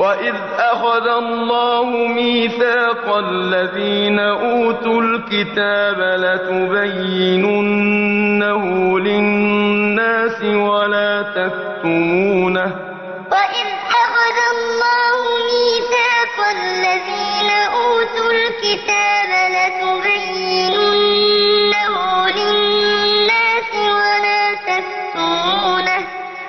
وَإِذْ أَخَذَ اللَّهُ مِيثَاقَ الَّذِينَ أُوتُوا الْكِتَابَ لَتُبَيِّنُنَّهُ لِلنَّاسِ وَلَا تَكْتُمُونَهُ ۖ وَإِذْ أَخَذَ اللَّهُ مِيثَاقَ الَّذِينَ أُوتُوا الْكِتَابَ لَتُبَيِّنُنَّهُ لِلنَّاسِ وَلَا تَكْتُمُونَهُ